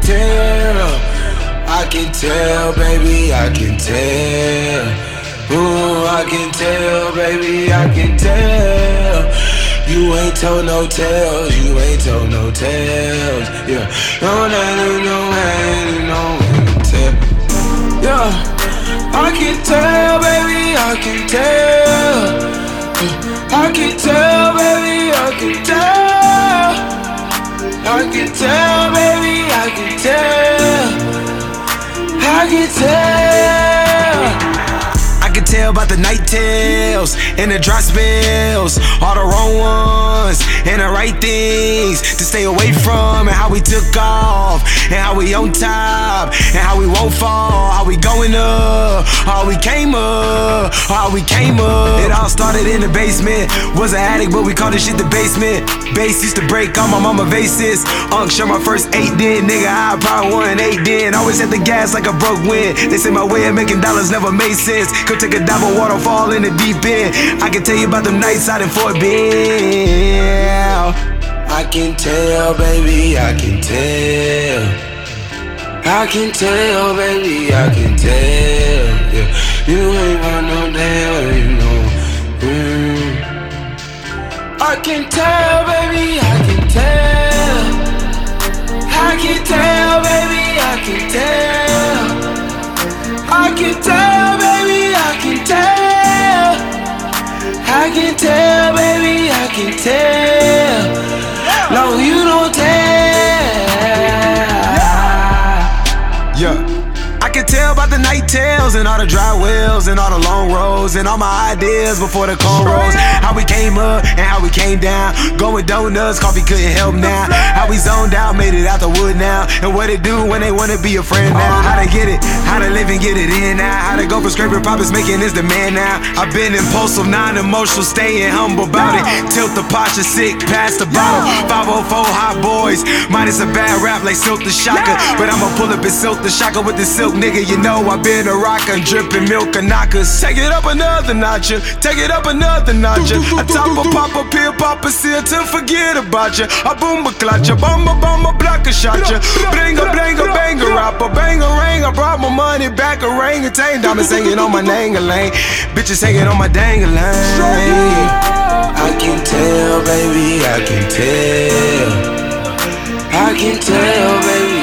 tell. I can tell, baby, I can tell. Ooh, I can tell, baby, I can tell. You ain't told no tales, you ain't told no tales. Yeah, no, no, no, no, no, no, tell. Yeah, I can tell, baby, I can tell. I can tell, baby, I can tell. I can tell, tell about the night tales and the dry spells, all the wrong ones and the right things to stay away from, and how we took off, and how we on top, and how we won't fall, how we going up, how we came up, how we came up. It all started in the basement, was an attic, but we called this shit the basement. Bass used to break all my mama vases. Unk shot my first eight then, nigga. I probably won eight then. Always hit the gas like a broke wind. They say my way of making dollars never made sense. Could take a dive of waterfall in the deep end. I can tell you about them nights out in Fort Bell. I can tell, baby, I can tell. I can tell, baby, I can tell. Yeah, you ain't want no damn, you know. Mm. I can tell, baby, I and all the dry wells and all the long roads and all my ideas before the cornrows. How we came up and how we came down. Going donuts, coffee couldn't help now. How we zoned out, made it out the wood now. And what it do when they wanna be a friend now. How to get it, how to live and get it in now. How to go for scraping profits, making this demand now. I've been impulsive, non emotional, staying humble about it. Tilt the posture, sick, past the bottle. 504 hot boys, minus a bad rap like Silk the Shocker. But I'ma pull up and Silk the Shocker with the silk nigga. You know I've been a rocker, dripping milk and knockers. Take it up another notch, take it up another notch. I top a pop a pill, pop a seal to forget about you. I boom a clutch, a bomba bomba block a shot ya. Bring a bang a bang a rapper, bang a ring. I brought my money back, orangutan. Diamonds hanging on my nangalang. Bitches hanging on my dangalang. I can tell, baby, I can tell. I can tell, baby,